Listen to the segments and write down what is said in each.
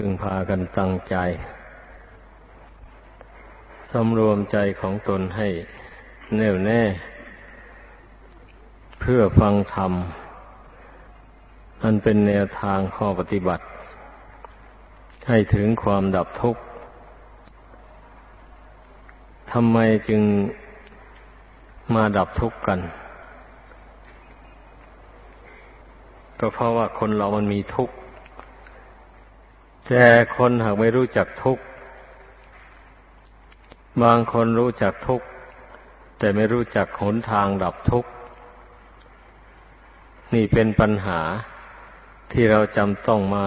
พึงพากันตั้งใจ สำรวมใจของตนให้แน่วแน่ เพื่อฟังธรรมอันเป็นแนวทางข้อปฏิบัติ ให้ถึงความดับทุกข์ทำไมจึงมาดับทุกข์กัน ก็เพราะว่าคนเรามันมีทุกข์ แต่คนหากไม่รู้จักทุกข์บางคนรู้จักทุกข์แต่ไม่รู้จักหนทางดับทุกข์นี่เป็นปัญหาที่เราจำต้องมา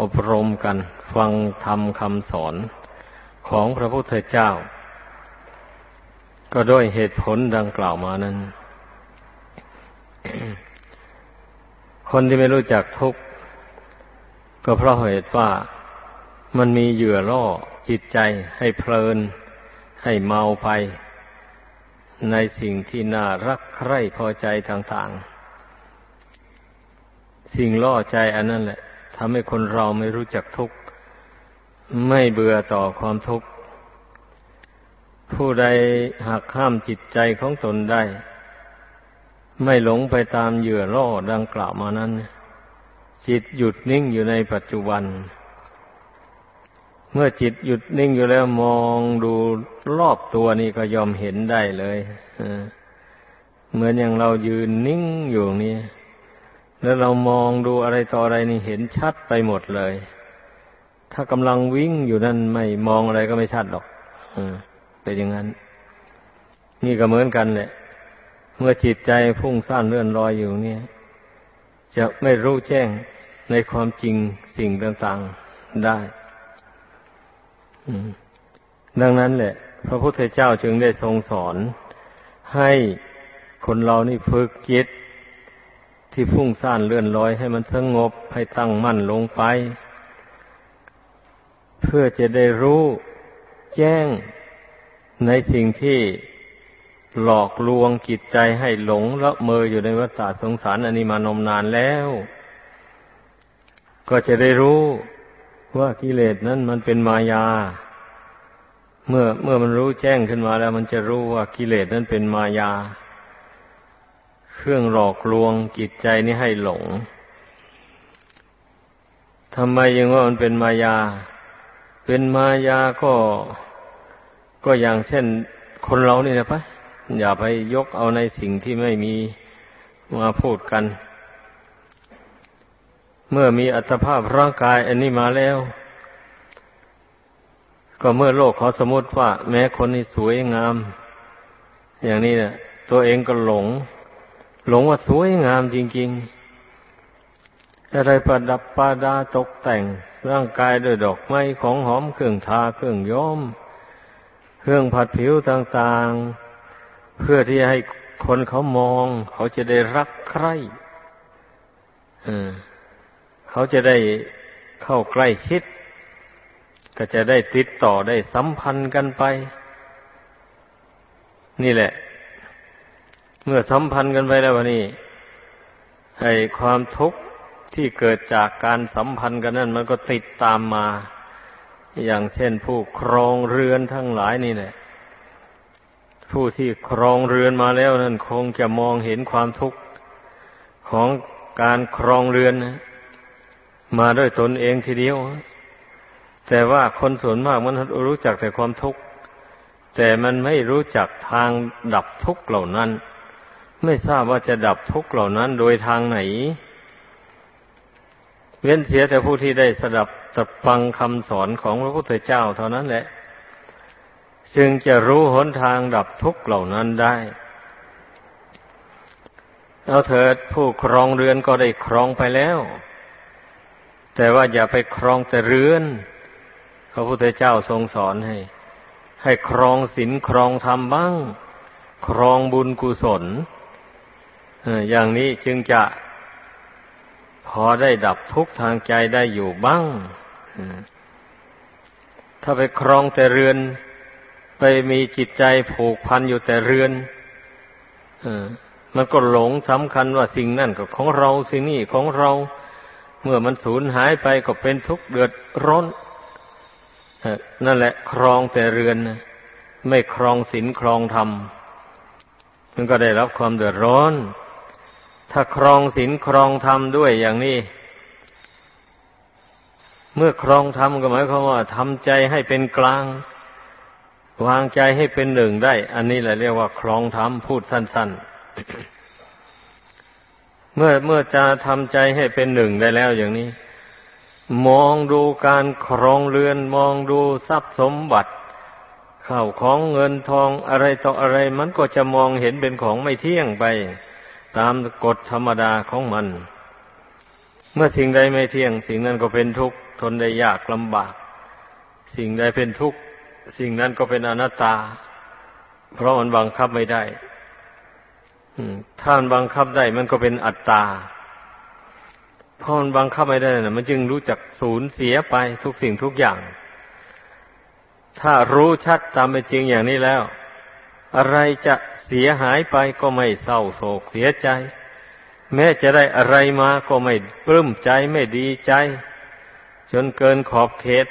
อบรมกัน ฟังธรรมคำสอนของพระพุทธเจ้า ก็ด้วยเหตุผลดังกล่าวมานั้น คนที่ไม่รู้จักทุกข์ ก็เพราะเหตุว่ามันมีเหยื่อล่อจิตใจให้เพลิน ให้เมาไป ในสิ่งที่น่ารักใคร่พอใจต่างๆ สิ่งล่อใจอันนั้นแหละทำให้คนเราไม่รู้จักทุกข์ ไม่เบื่อต่อความทุกข์ ผู้ใดหักห้ามจิตใจของตนได้ ไม่หลงไปตามเหยื่อล่อดังกล่าวมานั้น จิตหยุดนิ่งอยู่ในปัจจุบัน เมื่อจิตหยุดนิ่งอยู่แล้วมองดูรอบตัวนี่ก็ยอมเห็นได้เลยเหมือนอย่างเรายืนนิ่งอยู่นี่แล้วเรามองดูอะไรต่ออะไรนี่เห็นชัดไปหมดเลย ถ้ากำลังวิ่งอยู่นั่นไม่มองอะไรก็ไม่ชัดหรอกเป็นอย่างนั้น นี่ก็เหมือนกันแหละ เมื่อจิตใจพุ่งซ่านเลื่อนลอยอยู่เนี่ย จะไม่รู้แจ้งในความจริงสิ่งต่างๆได้ดังนั้นแหละ พระพุทธเจ้าจึงได้ทรงสอน ให้คนเรานี่ฝึกจิตที่พุ่งซ่านเลื่อนลอยให้มันสงบให้ตั้งมั่นลงไป เพื่อจะได้รู้แจ้งในสิ่งที่ หลอกลวงจิตใจให้หลงละเมออยู่ในวัฏสงสารอันนี้มานมนานแล้ว ก็จะได้รู้ว่ากิเลสนั้นมันเป็นมายา เมื่อเมื่อมันรู้แจ้งขึ้นมาแล้ว มันจะรู้ว่ากิเลสนั้นเป็นมายา เครื่องหลอกลวงจิตใจนี้ให้หลงทำไมยังว่ามันเป็นมายา เป็นมายาก็ก็อย่างเช่น คนเรานี่นะปะ อย่าไปยกเอาในสิ่งที่ไม่มีมาพูดกัน เมื่อมีอัตภาพร่างกายอันนี้มาแล้ว ก็เมื่อโลกเขาสมมติว่า แม้คนนี้สวยงาม อย่างนี้เนี่ยตัวเองก็หลง หลงว่าสวยงามจริงๆอะไรประดับประดาตกแต่ง ร่างกายด้วยดอกไม้ของหอมเครื่องทาเครื่องย้อม เครื่องผัดผิวต่างๆ เพื่อที่ให้คนเขามอง เขาจะได้รักใคร่เขาจะได้เข้าใกล้ชิด ก็จะได้ติดต่อได้สัมพันธ์กันไป นี่แหละ เมื่อสัมพันธ์กันไปแล้ววันนี้ไอ้ความทุกข์ที่เกิดจากการสัมพันธ์กันนั้นมันก็ติดตามมา อย่างเช่นผู้ครองเรือนทั้งหลายนี่แหละ ผู้ที่ครองเรือนมาแล้วนั่นคงจะมองเห็นความทุกข์ของการครองเรือนนะมาด้วยตนเองทีเดียว แต่ว่าคนส่วนมากมันรู้จักแต่ความทุกข์ แต่มันไม่รู้จักทางดับทุกข์เหล่านั้น ไม่ทราบว่าจะดับทุกข์เหล่านั้นโดยทางไหน เว้นเสียแต่ผู้ที่ได้สดับสฟังคำสอนของพระพุทธเจ้าเท่านั้นแหละ จึงจะรู้หนทางดับทุกข์เหล่านั้นได้ เอาเถิดผู้ครองเรือนก็ได้ครองไปแล้ว แต่ว่าอย่าไปครองแต่เรือน พระพุทธเจ้าทรงสอนให้ ให้ครองศีลครองธรรมบ้าง ครองบุญกุศลอย่างนี้จึงจะพอได้ดับทุกข์ทางใจได้อยู่บ้าง ถ้าไปครองแต่เรือน ไปมีจิตใจผูกพันอยู่แต่เรือนอมันก็หลงสำคัญว่าสิ่งนั่นก็ของเราสิ่งนี้ของเรา เมื่อมันสูญหายไปก็เป็นทุกข์เดือดร้อนนั่นแหละ ครองแต่เรือนไม่ครองศีลครองธรรมมันก็ได้รับความเดือดร้อน ถ้าครองศีลครองธรรมด้วยอย่างนี้ เมื่อครองธรรมก็หมายความว่าทำใจให้เป็นกลาง วางใจให้เป็นหนึ่งได้ อันนี้แหละเรียกว่าครองธรรมพูดสั้น ๆ เมื่อเมื่อจะทำใจให้เป็นหนึ่งได้แล้วอย่างนี้ มองดูการครองเรือน มองดูทรัพย์สมบัติข้าวของเงินทองอะไรต่ออะไร มันก็จะมองเห็นเป็นของไม่เที่ยงไป ตามกฎธรรมดาของมัน เมื่อสิ่งใดไม่เที่ยง สิ่งนั้นก็เป็นทุกข์ทนได้ยากลำบาก สิ่งใดเป็นทุกข์ สิ่งนั้นก็เป็นอนัตตา เพราะมันบังคับไม่ได้ถ้ามันบังคับได้มันก็เป็นอัตตาเพราะมันบังคับไม่ได้นะมันจึงรู้จักสูญเสียไปทุกสิ่งทุกอย่าง ถ้ารู้ชัดตามเป็นจริงอย่างนี้แล้ว อะไรจะเสียหายไปก็ไม่เศร้าโศกเสียใจ แม้จะได้อะไรมาก็ไม่ปลื้มใจไม่ดีใจ จนเกินขอบเขต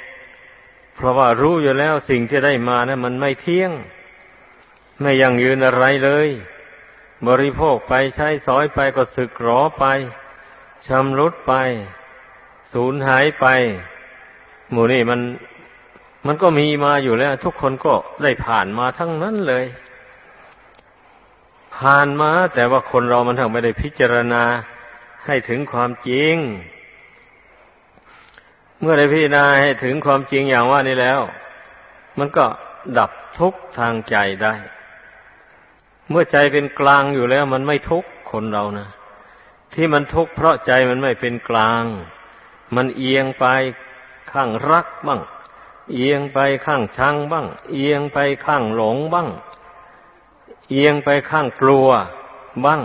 เพราะว่ารู้อยู่แล้วสิ่งที่ได้มานะั้นมันไม่เที่ยง ไม่ยั่งยืนอะไรเลย บริโภคไปใช้สอยไปก็สึกหรอไปชำรุดไป สูญหายไป หมู่นี่มันมันก็มีมาอยู่แล้ว ทุกคนก็ได้ผ่านมาทั้งนั้นเลย ผ่านมา แต่ว่าคนเรามันทั้งไม่ได้พิจารณาให้ถึงความจริง เมื่อได้พิจารณาให้ถึงความจริงอย่างว่านี้แล้ว มันก็ดับทุกข์ทางใจได้ เมื่อใจเป็นกลางอยู่แล้ว มันไม่ทุกข์คนเรานะที่มันทุกข์เพราะใจมันไม่เป็นกลาง มันเอียงไปข้างรักบ้าง เอียงไปข้างชังบ้าง เอียงไปข้างหลงบ้าง เอียงไปข้างกลัวบ้าง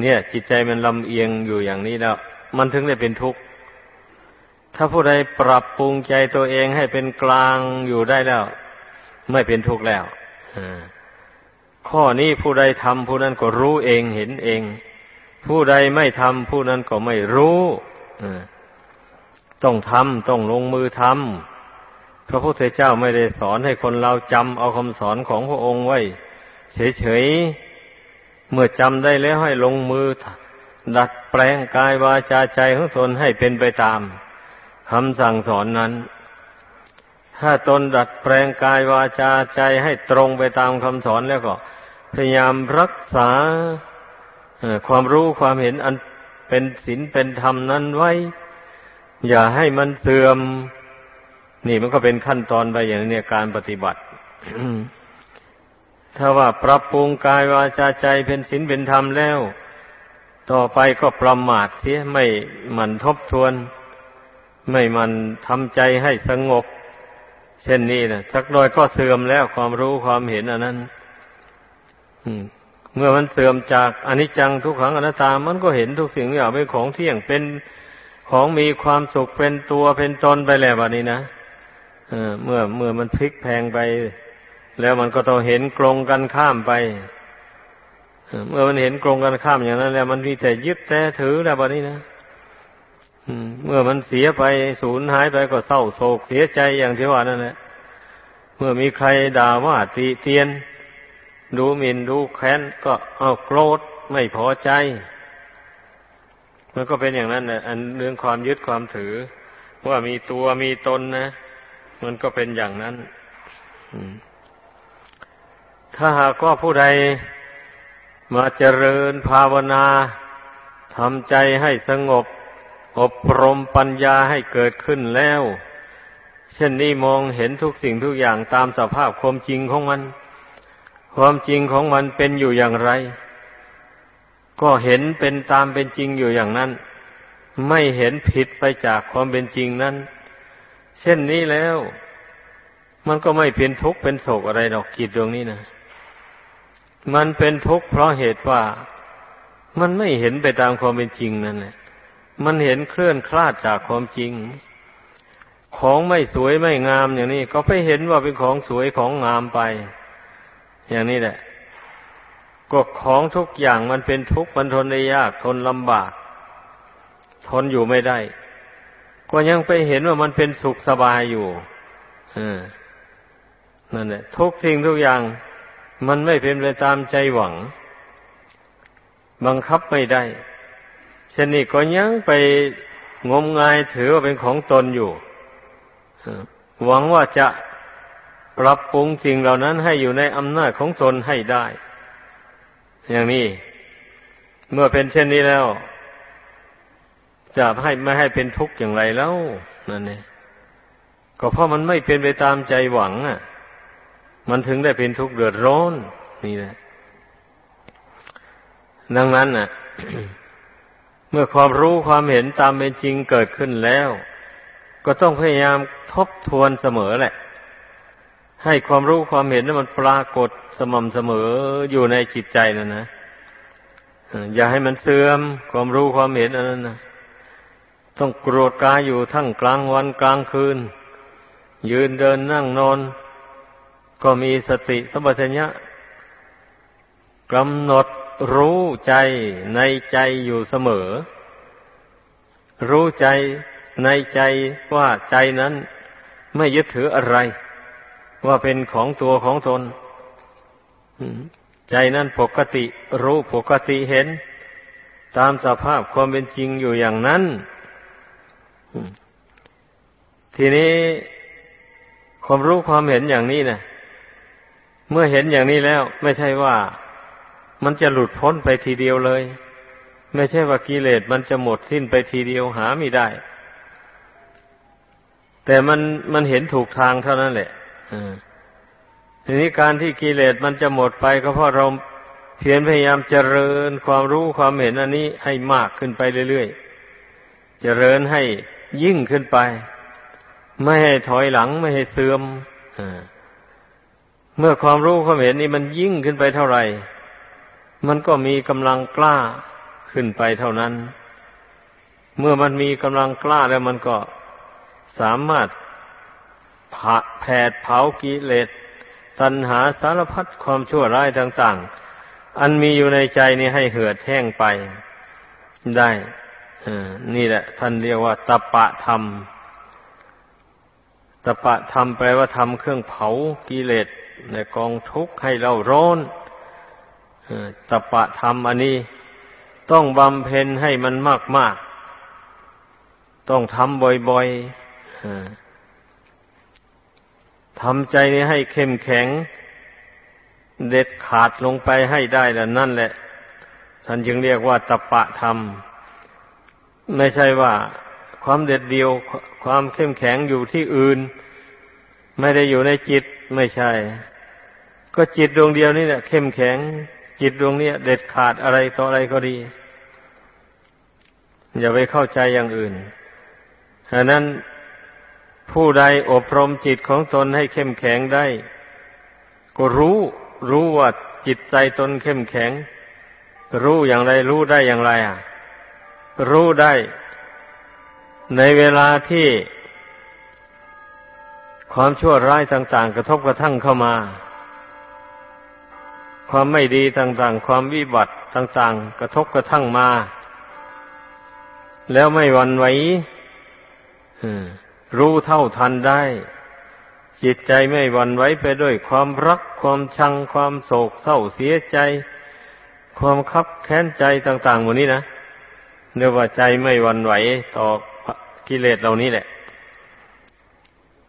เนี่ย จิตใจมันลำเอียงอยู่อย่างนี้แล้ว มันถึงได้เป็นทุกข์ ถ้าผู้ใดปรับปรุงใจตัวเองให้เป็นกลางอยู่ได้แล้ว ไม่เป็นทุกข์แล้วข้อนี้ผู้ใดทำผู้นั้นก็รู้เองเห็นเอง ผู้ใดไม่ทำผู้นั้นก็ไม่รู้ต้องทำต้องลงมือทำพระพุทธเจ้าไม่ได้สอนให้คนเราจำเอาคำสอนของพระองค์ไว้ เฉยๆเมื่อจำได้แล้วให้ลงมือ ดัดแปลงกายวาจาใจของตนให้เป็นไปตาม คำสั่งสอนนั้น ถ้าตนดัดแปลงกายวาจาใจให้ตรงไปตามคำสอนแล้วก็ พยายามรักษาความรู้ความเห็นอันเป็นศีลเป็นธรรมนั้นไว้ อย่าให้มันเสื่อม นี่มันก็เป็นขั้นตอนไปอย่างนี้การปฏิบัติถ้าว่าปรับปรุงกายวาจาใจเป็นศีลเป็นธรรมแล้ว ต่อไปก็ประมาทเสียไม่หมั่นทบทวน ไม่มันทำใจให้สงบ เช่นนี้นะสักน้อยก็เสื่อมแล้วความรู้ความเห็นอันนั้นเมื่อมันเสื่อมจากอนิจจังทุกขังอนัตตา มันก็เห็นทุกสิ่งอย่างเป็นของเที่ยงเป็นของมีความสุขเป็นตัวเป็นตนไปแล้วแบบนี้นะเมื่อเมื่อมันพลิกแพงไป แล้วมันก็ต้องเห็นกรงกันข้ามไปเมื่อมันเห็นกรงกันข้ามอย่างนั้น แล้วมันมีแต่ยึดแต่ถือแล้วแบบนี้นะ เมื่อมันเสียไปสูญหายไปก็เศร้าโศกเสียใจอย่างที่ว่านั่นแหละเมื่อมีใครด่าว่าตีเตียน ดูหมิ่นดูแค้นก็เอาโกรธไม่พอใจ มันก็เป็นอย่างนั้นแหละอันเรื่องความยึดความถือ ว่ามีตัวมีตนนะ มันก็เป็นอย่างนั้นถ้าหากว่าผู้ใดมาเจริญภาวนาทำใจให้สงบ อบรมปัญญาให้เกิดขึ้นแล้ว เช่นนี้มองเห็นทุกสิ่งทุกอย่างตามสภาพความจริงของมัน ความจริงของมันเป็นอยู่อย่างไร ก็เห็นเป็นตามเป็นจริงอยู่อย่างนั้น ไม่เห็นผิดไปจากความเป็นจริงนั้น เช่นนี้แล้ว มันก็ไม่เป็นทุกข์เป็นโศกอะไรดอกกิจดวงนี้นะมันเป็นทุกข์เพราะเหตุว่ามันไม่เห็นไปตามความเป็นจริงนั่นแหละ มันเห็นเคลื่อนคลาดจากความจริง ของไม่สวยไม่งามอย่างนี้ ก็ไปเห็นว่าเป็นของสวยของงามไป อย่างนี้แหละก็ของทุกอย่างมันเป็นทุกข์มันทนได้ยากทนลำบาก ทนอยู่ไม่ได้ ก็ยังไปเห็นว่ามันเป็นสุขสบายอยู่นั่นแหละทุกสิ่งทุกอย่าง มันไม่เป็นไปตามใจหวัง บังคับไม่ได้ เช่นนี้ก็ยังไปงมงายถือว่าเป็นของตนอยู่หวังว่าจะปรับปรุงสิ่งเหล่านั้นให้อยู่ในอำนาจของตนให้ได้ อย่างนี้ เมื่อเป็นเช่นนี้แล้ว จะให้ไม่ให้เป็นทุกข์อย่างไรแล้วนั่นเองก็เพราะมันไม่เป็นไปตามใจหวังอะ มันถึงได้เป็นทุกข์เดือดร้อนนี่แหละดังนั้นน่ะ เมื่อความรู้ความเห็นตามเป็นจริงเกิดขึ้นแล้ว ก็ต้องพยายามทบทวนเสมอแหละ ให้ความรู้ความเห็นนั้นมันปรากฏสม่ำเสมออยู่ในจิตใจนั่นนะอย่าให้มันเสื่อมความรู้ความเห็นอันนั้นนะต้องโกรธกายอยู่ทั้งกลางวันกลางคืน ยืนเดินนั่งนอน ก็มีสติสัมปชัญญะกำหนด รู้ใจในใจอยู่เสมอ รู้ใจในใจว่าใจนั้นไม่ยึดถืออะไร ว่าเป็นของตัวของตนใจนั้นปกติรู้ปกติเห็น ตามสภาพความเป็นจริงอยู่อย่างนั้น ทีนี้ความรู้ความเห็นอย่างนี้นะเมื่อเห็นอย่างนี้แล้ว ไม่ใช่ว่า มันจะหลุดพ้นไปทีเดียวเลย ไม่ใช่ว่ากิเลสมันจะหมดสิ้นไปทีเดียวหาไม่ได้ แต่มันมันเห็นถูกทางเท่านั้นแหละทีนี้การที่กิเลสมันจะหมดไปก็เพราะเราเพียรพยายามเจริญความรู้ความเห็นอันนี้ให้มากขึ้นไปเรื่อยๆ เจริญให้ยิ่งขึ้นไป ไม่ให้ถอยหลังไม่ให้เสื่อมเมื่อความรู้ความเห็นนี้มันยิ่งขึ้นไปเท่าไหร่ มันก็มีกำลังกล้าขึ้นไปเท่านั้น เมื่อมันมีกำลังกล้าแล้วมันก็สามารถแผดเผากิเลสตัณหาสารพัดความชั่วร้ายต่าง ๆ อันมีอยู่ในใจนี้ให้เหือดแห้งไปได้นี่แหละ ท่านเรียกว่าตปะธรรมตปะธรรมแปลว่าทำเครื่องเผากิเลสในกองทุกข์ให้เราร้อน ตปะธรรมอันนี้ต้องบำเพ็ญให้มันมากมากต้องทำบ่อยๆทำใจนี้ให้เข้มแข็ง เด็ดขาดลงไปให้ได้ล้วนั่นแหละ ท่านจึงเรียกว่าตปะธรรม ไม่ใช่ว่าความเด็ดเดียวความเข้มแข็งอยู่ที่อื่น ไม่ได้อยู่ในจิตไม่ใช่ ก็จิตดวงเดียวนี่แหละเข้มแข็ง จิตดวงนี้เด็ดขาดอะไรต่ออะไรก็ดี อย่าไปเข้าใจอย่างอื่นฉะนั้นผู้ใดอบรมจิตของตนให้เข้มแข็งได้ ก็รู้รู้ว่าจิตใจตนเข้มแข็ง รู้อย่างไรรู้ได้อย่างไรอะ รู้ได้ ในเวลาที่ความชั่วร้ายต่าง ๆ กระทบกระทั่งเข้ามา ความไม่ดีต่างๆ ความวิบัติต่างๆ กระทบกระทั่งมา แล้วไม่หวั่นไหวรู้เท่าทันได้ จิตใจไม่หวั่นไหวไปด้วยความรัก ความชัง ความโศกเศร้าเสียใจ ความคับแค้นใจต่างๆหมดนี้นะเรียกว่าใจไม่หวั่นไหวต่อกิเลสเหล่านี้แหละ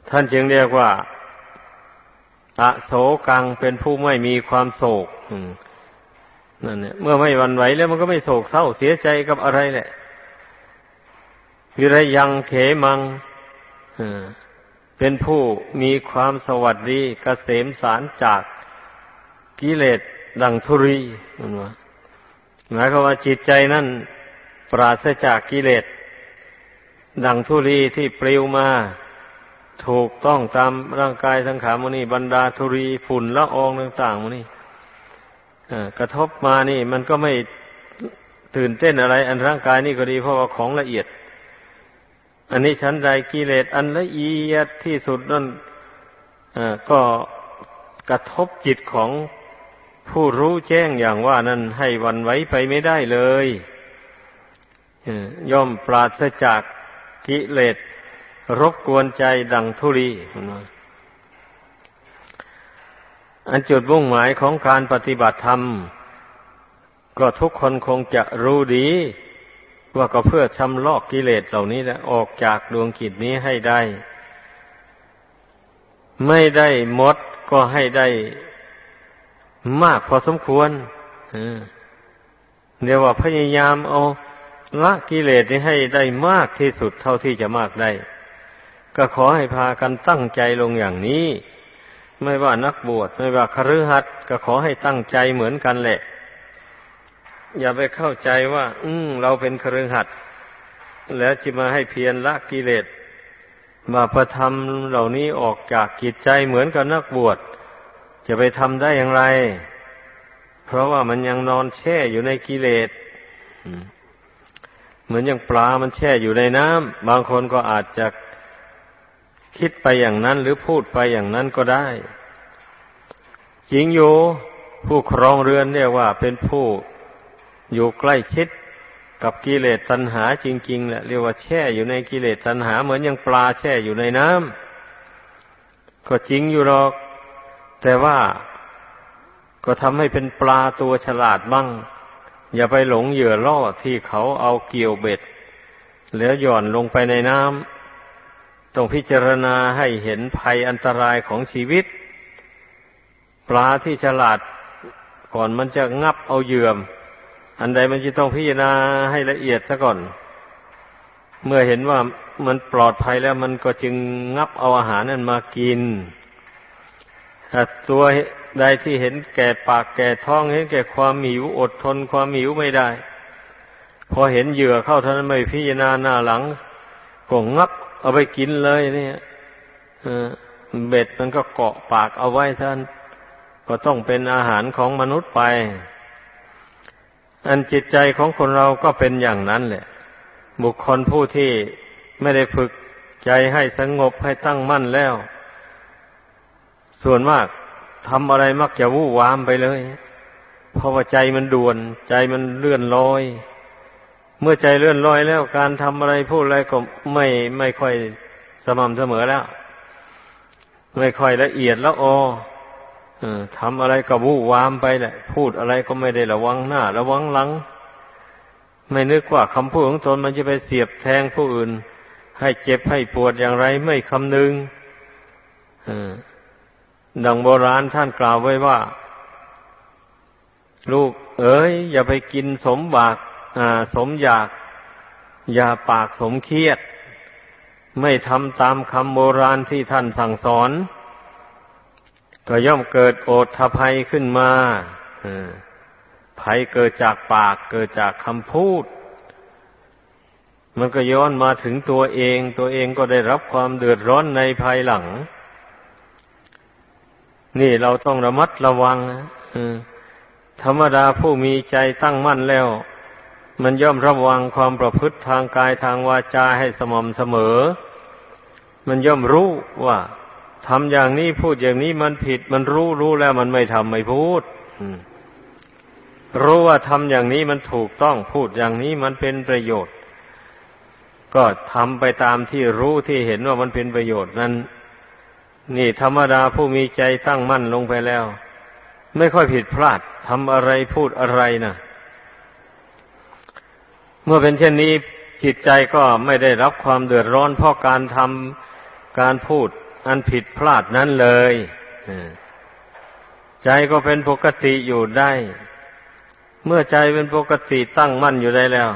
ท่านจึงเรียกว่า อโศกังเป็นผู้ไม่มีความโศกนั่นเนี่ยเมื่อไม่วันไหวแล้วมันก็ไม่โศกเศร้าเสียใจกับอะไรแหละวิรยังเขมังเป็นผู้มีความสวัสดีกเกษมสารจากกิเลสดังทุรีมันว่าหมายความว่าจิตใจนั่นปราศจากกิเลสดังทุรีที่ปลิวมา ถูกต้องตามร่างกายสังขารมันนี่บรรดาธุรีฝุ่นละอองต่างๆมันนี่กระทบมานี่ มันก็ไม่ตื่นเต้นอะไร อันร่างกายนี่ก็ดีเพราะว่าของละเอียด อันนี้ชั้นใดกิเลสอันละเอียดที่สุดนั่นก็กระทบจิตของผู้รู้แจ้งอย่างว่านั้นให้วันไว้ไปไม่ได้เลยย่อมปราศจากกิเลส รบกวนใจดังธุรีอันจุดมุ่งหมายของการปฏิบัติธรรม ก็ทุกคนคงจะรู้ดี ว่าก็เพื่อชำลอกกิเลสเหล่านี้และออกจากดวงกิจนี้ให้ได้ ไม่ได้หมดก็ให้ได้มากพอสมควรเดี๋ยวว่าพยายามเอาละกิเลสนี้ให้ได้มากที่สุดเท่าที่จะมากได้ ก็ขอให้พากันตั้งใจลงอย่างนี้ ไม่ว่านักบวชไม่ว่าคฤหัสถ์ก็ขอให้ตั้งใจเหมือนกันแหละ อย่าไปเข้าใจว่า อืมเราเป็นคฤหัสถ์แล้วจะมาให้เพียรละกิเลสมาประทำเหล่านี้ออกจากกิจใจเหมือนกับนักบวชจะไปทำได้อย่างไร เพราะว่ามันยังนอนแช่อยู่ในกิเลสเหมือนอย่างปลามันแช่อยู่ในน้ำบางคนก็อาจจะ คิดไปอย่างนั้นหรือพูดไปอย่างนั้นก็ได้จริงอยู่ผู้ครองเรือนเรียกว่าเป็นผู้อยู่ใกล้ชิดกับกิเลสตัณหาจริงๆแหละเรียกว่าแช่อยู่ในกิเลสตัณหาเหมือนอย่างปลาแช่อยู่ในน้ำก็จริงอยู่หรอก แต่ว่าก็ทำให้เป็นปลาตัวฉลาดบ้าง อย่าไปหลงเหยื่อล่อที่เขาเอาเกี่ยวเบ็ด แล้วหย่อนลงไปในน้ำ ต้องพิจารณาให้เห็นภัยอันตรายของชีวิต ปลาที่ฉลาดก่อนมันจะงับเอาเหยื่ออันใดมันจะต้องพิจารณาให้ละเอียดซะก่อน เมื่อเห็นว่ามันปลอดภัยแล้วมันก็จึงงับเอาอาหารนั้นมากินถ้าตัวใดที่เห็นแก่ปากแก่ท้องเห็นแก่ความหิวอดทนความหิวไม่ได้ พอเห็นเหยื่อเข้าท่านไม่พิจารณาหน้าหลังก็งับ เอาไปกินเลยเนี่ยเบ็ดมันก็เกาะปากเอาไว้ท่านก็ต้องเป็นอาหารของมนุษย์ไป อันจิตใจของคนเราก็เป็นอย่างนั้นแหละ บุคคลผู้ที่ไม่ได้ฝึกใจให้สงบให้ตั้งมั่นแล้ว ส่วนมากทำอะไรมักจะวู่วามไปเลย เพราะว่าใจมันด่วน ใจมันเลื่อนลอย เมื่อใจเลื่อนลอยแล้วการทำอะไรพูดอะไรก็ไม่ไม่ค่อยสม่ำเสมอแล้ว ไม่ค่อยละเอียดแล้วอทำอะไรก็วู่วามไปแหละ พูดอะไรก็ไม่ได้ระวังหน้า ระวังหลัง ไม่นึกว่าคำพูดของตนมันจะไปเสียบแทงผู้อื่น ให้เจ็บให้ปวดอย่างไรไม่คำนึงดังโบราณท่านกล่าวไว้ว่า ลูกเอ๋ยอย่าไปกินสมบาก สมอยาก อย่าปากสมเครียด ไม่ทำตามคำโบราณที่ท่านสั่งสอน ก็ย่อมเกิดโอทภัยขึ้นมาภัยเกิดจากปากเกิดจากคำพูด มันก็ย้อนมาถึงตัวเอง ตัวเองก็ได้รับความเดือดร้อนในภายหลัง นี่เราต้องระมัดระวังธรรมดาผู้มีใจตั้งมั่นแล้ว มันย่อมระวังความประพฤติทางกายทางวาจาให้สม่ำเสมอ มันย่อมรู้ว่าทำอย่างนี้พูดอย่างนี้มันผิด มันรู้รู้แล้วมันไม่ทำไม่พูดรู้ว่าทำอย่างนี้มันถูกต้องพูดอย่างนี้มันเป็นประโยชน์ ก็ทำไปตามที่รู้ที่เห็นว่ามันเป็นประโยชน์นั้น นี่ธรรมดาผู้มีใจตั้งมั่นลงไปแล้ว ไม่ค่อยผิดพลาดทำอะไรพูดอะไรนะ เมื่อเป็นเช่นนี้จิตใจก็ไม่ได้รับความเดือดร้อนเพราะการทำการพูดอันผิดพลาดนั้นเลยใจก็เป็นปกติอยู่ได้ เมื่อใจเป็นปกติตั้งมั่นอยู่ได้แล้ว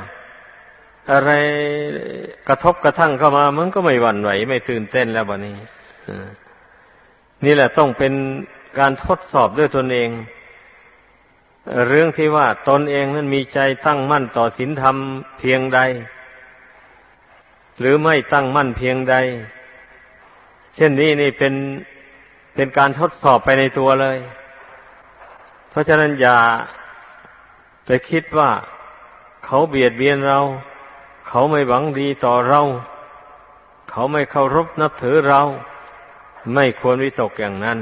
อะไรกระทบกระทั่งเข้ามา มันก็ไม่หวั่นไหว ไม่ตื่นเต้นแล้วบะนี้นี่แหละต้องเป็นการทดสอบด้วยตนเอง เรื่องที่ว่าตนเองนั้นมีใจตั้งมั่นต่อศีลธรรมเพียงใด หรือไม่ตั้งมั่นเพียงใด เช่นนี้นี่เป็นเป็นการทดสอบไปในตัวเลย เพราะฉะนั้นอย่าไปคิดว่าเขาเบียดเบียนเรา เขาไม่หวังดีต่อเรา เขาไม่เคารพนับถือเรา ไม่ควรวิตกอย่างนั้น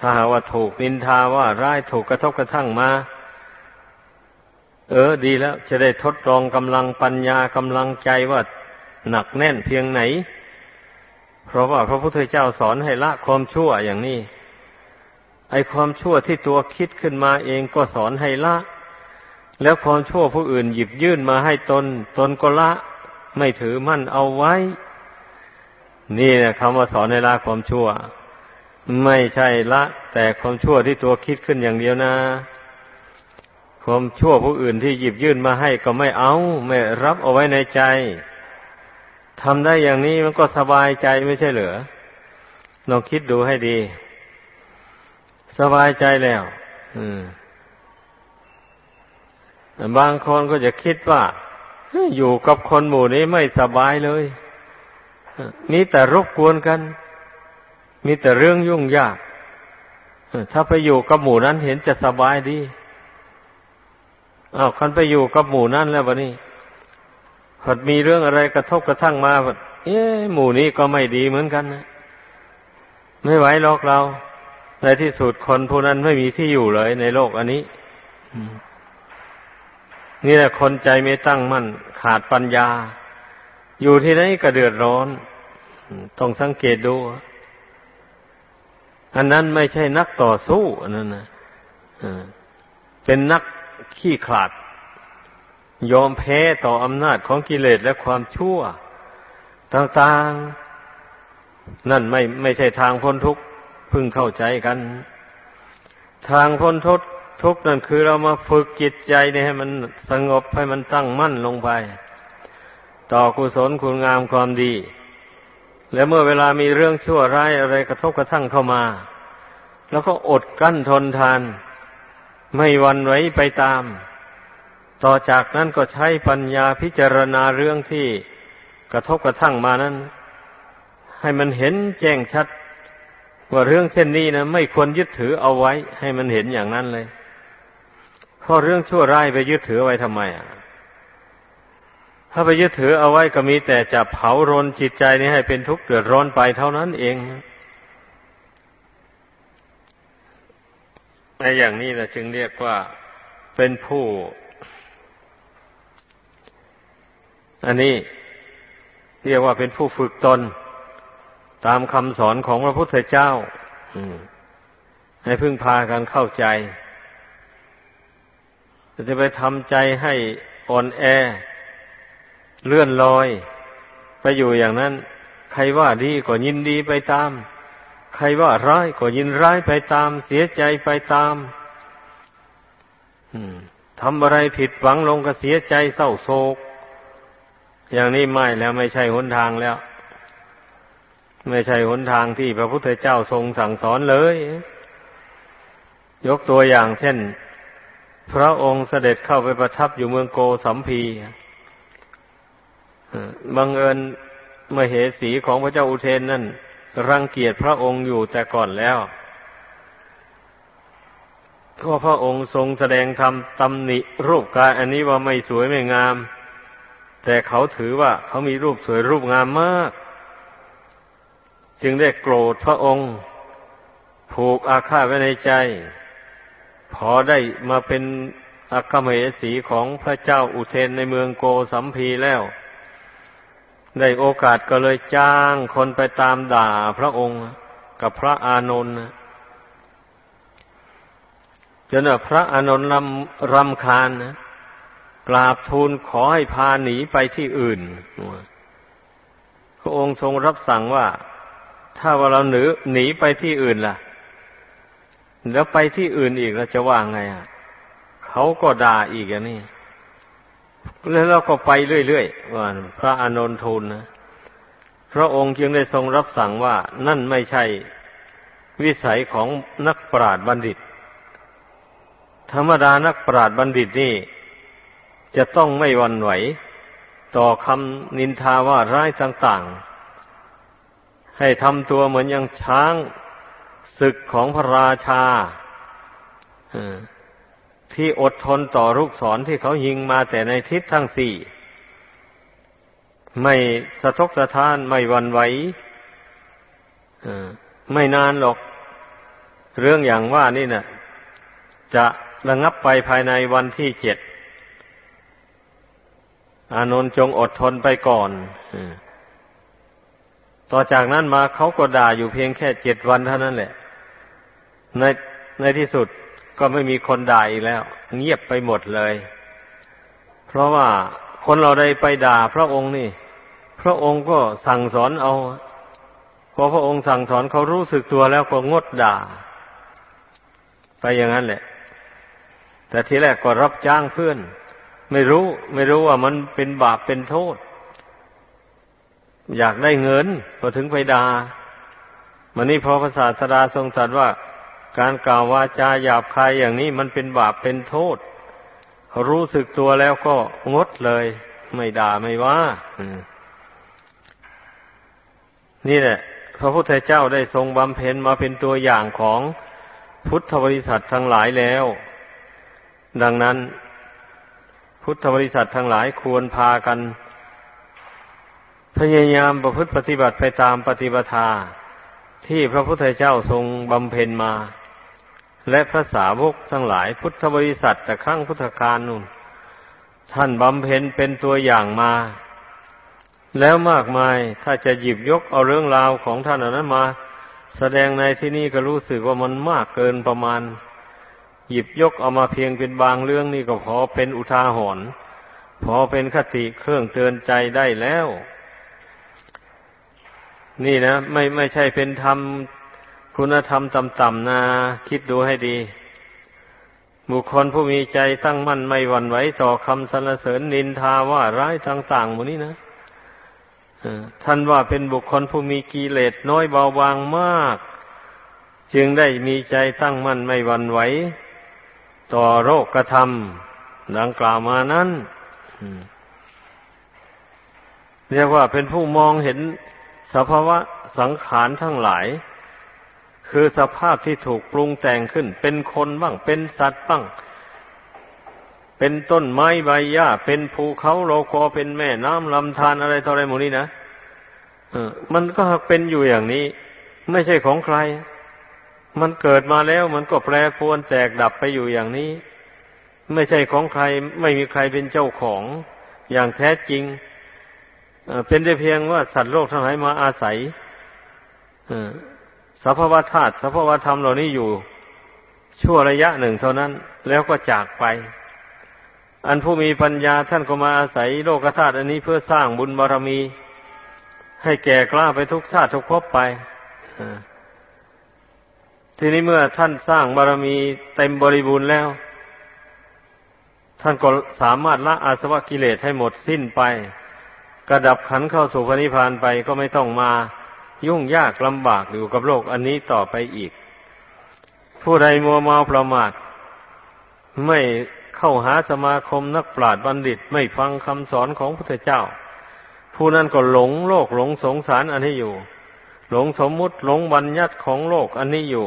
ถ้าหาว่าถูกนินทาว่าร้ายถูกกระทบกระทั่งมา เออดีแล้ว จะได้ทดลองกำลังปัญญากำลังใจว่าหนักแน่นเพียงไหน เพราะว่าพระพุทธเจ้าสอนให้ละความชั่วอย่างนี้ ไอความชั่วที่ตัวคิดขึ้นมาเองก็สอนให้ละ แล้วความชั่วผู้อื่นหยิบยื่นมาให้ตน ตนก็ละ ไม่ถือมั่นเอาไว้ นี่นะคำว่าสอนให้ละความชั่ว ไม่ใช่ละ แต่ความชั่วที่ตัวคิดขึ้นอย่างเดียวนะ ความชั่วผู้อื่นที่หยิบยื่นมาให้ก็ไม่เอา ไม่รับเอาไว้ในใจทำได้อย่างนี้มันก็สบายใจไม่ใช่เหรอลองคิดดูให้ดี สบายใจแล้ว อืมบางคนก็จะคิดว่า อยู่กับคนหมู่นี้ไม่สบายเลยมีแต่รบกวนกัน มีแต่เรื่องยุ่งยาก ถ้าไปอยู่กับหมู่นั้นเห็นจะสบายดีอ้าวคันไปอยู่กับหมู่นั้นแล้ววะนี่พอดมีเรื่องอะไรกระทบกระทั่งมาเอ๊หมู่นี้ก็ไม่ดีเหมือนกันนะไม่ไหวหรอกเรา ในที่สุดคนผู้นั้นไม่มีที่อยู่เลยในโลกอันนี้นี่แหละคนใจไม่ตั้งมั่นขาดปัญญา อยู่ที่ไหนก็เดือดร้อน ต้องสังเกตดู อันนั้นไม่ใช่นักต่อสู้อันนั้นนะเป็นนักขี้ขลาด ยอมแพ้ต่ออำนาจของกิเลสและความชั่ว ต่างๆ นั่นไม่ไม่ใช่ทางพ้นทุกข์พึ่งเข้าใจกัน ทางพ้นทุกข์ทุกนั่นคือเรามาฝึกจิตใจนี่ให้มันสงบให้มันตั้งมั่นลงไป ต่อกุศลคุณงามความดี และเมื่อเวลามีเรื่องชั่วร้ายอะไรกระทบกระทั่งเข้ามา แล้วก็อดกั้นทนทาน ไม่วันไหวไปตาม ต่อจากนั้นก็ใช้ปัญญาพิจารณาเรื่องที่กระทบกระทั่งมานั้น ให้มันเห็นแจ้งชัด ว่าเรื่องเช่นนี้นะไม่ควรยึดถือเอาไว้ ให้มันเห็นอย่างนั้นเลยเพราะเรื่องชั่วร้ายไปยึดถือไว้ทำไมอะ ถ้าไปยึดถือเอาไว้ก็มีแต่จะเผารนจิตใจนี้ให้เป็นทุกข์เดือดร้อนไปเท่านั้นเองในอย่างนี้เราจึงเรียกว่าเป็นผู้ อันนี้เรียกว่าเป็นผู้ฝึกตน ตามคำสอนของพระพุทธเจ้าให้พึ่งพากันเข้าใจจะไปทำใจให้อ่อนแอ เลื่อนลอย ไปอยู่อย่างนั้น ใครว่าดีก็ยินดีไปตาม ใครว่าร้ายก็ยินร้ายไปตาม เสียใจไปตามทำอะไรผิดหวังลงก็เสียใจเศร้าโศก อย่างนี้ไม่แล้วไม่ใช่หนทางแล้ว ไม่ใช่หนทางที่พระพุทธเจ้าทรงสั่งสอนเลย ยกตัวอย่างเช่น พระองค์เสด็จเข้าไปประทับอยู่เมืองโกสัมพี บังเอิญมเหสีของพระเจ้าอุเทนนั่น รังเกียจพระองค์อยู่แต่ก่อนแล้วเพราะพระองค์ทรงแสดงธรรมตำหนิรูปกายอันนี้ว่าไม่สวยไม่งาม แต่เขาถือว่าเขามีรูปสวยรูปงามมาก จึงได้โกรธพระองค์ ผูกอาฆาตไว้ในใจ พอได้มาเป็นอัครมเหสีของพระเจ้าอุเทนในเมืองโกสัมพีแล้ว ได้โอกาสก็เลยจ้างคนไปตามด่าพระองค์กับพระอานนท์จนพระอานนท์รำรำคาญนะกราบทูลขอให้พาหนีไปที่อื่น พระองค์ทรงรับสั่งว่า ถ้าว่าเราหนีหนีไปที่อื่นล่ะ แล้วไปที่อื่นอีกเราจะว่าไงอะ เขาก็ด่าอีกอย่างนี้ แล้วเราก็ไปเรื่อยๆว่าพระอานนทูลนะพระองค์จึงได้ทรงรับสั่งว่านั่นไม่ใช่วิสัยของนักปราชญ์บัณฑิต ธรรมดานักปราชญ์บัณฑิตนี่ จะต้องไม่วันไหว ต่อคำนินทาว่าร้ายต่างๆ ให้ทำตัวเหมือนอย่างช้างศึกของพระราชา ที่อดทนต่อลูกศรที่เขายิงมาแต่ในทิศทั้งสี่ไม่สะทกสะท้านไม่วันไหวไม่นานหรอก เรื่องอย่างว่านี่นะ่ะ จะระงับไปภายในวันที่เจ็ดอานนท์จงอดทนไปก่อนต่อจากนั้นมาเขาก็ด่าอยู่เพียงแค่เจ็ดวันเท่านั้นแหละ ในในที่สุด ก็ไม่มีคนด่าอีกแล้ว เงียบไปหมดเลย เพราะว่าคนเราได้ไปด่าพระองค์นี่ พระองค์ก็สั่งสอนเอาพอพระองค์สั่งสอนเขารู้สึกตัวแล้วก็งดด่า ไปอย่างนั้นแหละ แต่ทีแรกก็รับจ้างเพื่อน ไม่รู้ ไม่รู้ว่ามันเป็นบาปเป็นโทษ อยากได้เงินก็ถึงไปดา่ามันนี่พอพระศาสดาทรงตรัสว่า การกล่าววาจาหยาบคายอย่างนี้มันเป็นบาปเป็นโทษ รู้สึกตัวแล้วก็งดเลย ไม่ด่าไม่ว่านี่แหละ พระพุทธเจ้าได้ทรงบำเพ็ญมาเป็นตัวอย่างของพุทธบริษัททั้งหลายแล้ว ดังนั้น พุทธบริษัททั้งหลายควรพากัน พยายามประพฤติปฏิบัติไปตามปฏิปทาที่พระพุทธเจ้าทรงบำเพ็ญมา และพระสาวกทั้งหลายพุทธบริษัทแต่ครั้งพุทธกาลนู่น ท่านบำเพ็ญเป็นตัวอย่างมา แล้วมากมายถ้าจะหยิบยกเอาเรื่องราวของท่านนั้นมา แสดงในที่นี้ก็รู้สึกว่ามันมากเกินประมาณ หยิบยกเอามาเพียงเป็นบางเรื่องนี่ก็พอเป็นอุทาหรณ์พอเป็นคติเครื่องเตือนใจได้แล้ว นี่นะ ไม่ไม่ใช่เป็นธรรม คุณธรรมต่ำๆนะคิดดูให้ดี บุคคลผู้มีใจตั้งมั่นไม่หวั่นไหวต่อคำสรรเสริญนินทาว่าร้ายต่างๆหมดนี้นะท่านว่าเป็นบุคคลผู้มีกิเลสน้อยเบาบางมาก จึงได้มีใจตั้งมั่นไม่หวั่นไหว ต่อโรคกระทำดังกล่าวมานั้นเรียกว่าเป็นผู้มองเห็นสภาวะสังขารทั้งหลาย คือสภาพที่ถูกปรุงแต่งขึ้น เป็นคนบ้าง เป็นสัตว์บ้าง เป็นต้นไม้ใบหญ้า เป็นภูเขาโลโกเป็นแม่น้ำลำธารอะไรต่ออะไรหมดนี้นะมันก็เป็นอยู่อย่างนี้ ไม่ใช่ของใคร มันเกิดมาแล้วมันก็แปรปรวนแตกดับไปอยู่อย่างนี้ ไม่ใช่ของใคร ไม่มีใครเป็นเจ้าของอย่างแท้จริงเป็นได้เพียงว่าสัตว์โลกทั้งหลายมาอาศัย สภาวธาตุสภาวธรรมเหล่านี้อยู่ ชั่วระยะหนึ่งเท่านั้น แล้วก็จากไป อันผู้มีปัญญาท่านก็มาอาศัยโลกธาตุอันนี้เพื่อสร้างบุญบารมี ให้แก่กล้าไปทุกชาติทุกภพไปทีนี้เมื่อท่านสร้างบารมีเต็มบริบูรณ์แล้ว ท่านก็สามารถละอาสวะกิเลสให้หมดสิ้นไป กระดับขันเข้าสู่พระนิพพานไปก็ไม่ต้องมา ยุ่งยากลำบากอยู่กับโลกอันนี้ต่อไปอีก ผู้ใดมัวเมาประมาท ไม่เข้าหาสมาคมนักปราชญ์บัณฑิตไม่ฟังคำสอนของพระพุทธเจ้า ผู้นั้นก็หลงโลกหลงสงสารอันนี้อยู่ หลงสมมุติหลงบัญญัติของโลกอันนี้อยู่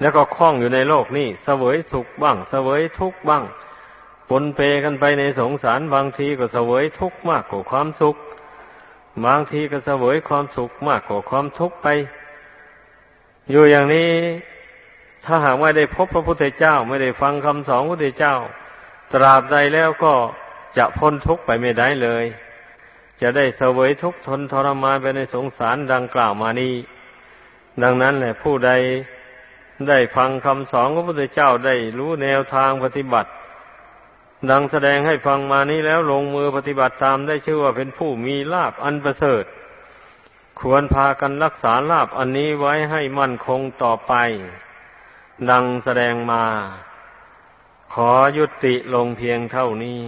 แล้วก็คล้องอยู่ในโลกนี่เสวยสุขบ้าง เสวยทุกข์บ้างปนเปกันไปในสงสารบางทีก็เสวยทุกข์มากกว่าความสุข บางทีก็เสวยความสุขมากกว่าความทุกข์ไป อยู่อย่างนี้ ถ้าหากไม่ได้พบพระพุทธเจ้า ไม่ได้ฟังคำสอนพระพุทธเจ้า ตราบใดแล้วก็จะพ้นทุกข์ไปไม่ได้เลย จะได้เสวยทุกข์ทนทรมานไปในสงสารดังกล่าวมานี้ ดังนั้นแหละผู้ใดได้ฟังคำสอนของพระพุทธเจ้าได้รู้แนวทางปฏิบัติ ดังแสดงให้ฟังมานี้แล้วลงมือปฏิบัติตามได้ชื่อว่าเป็นผู้มีลาบอันประเสริฐ ควรพากันรักษาลาบอันนี้ไว้ให้มั่นคงต่อไป ดังแสดงมา ขอยุติลงเพียงเท่านี้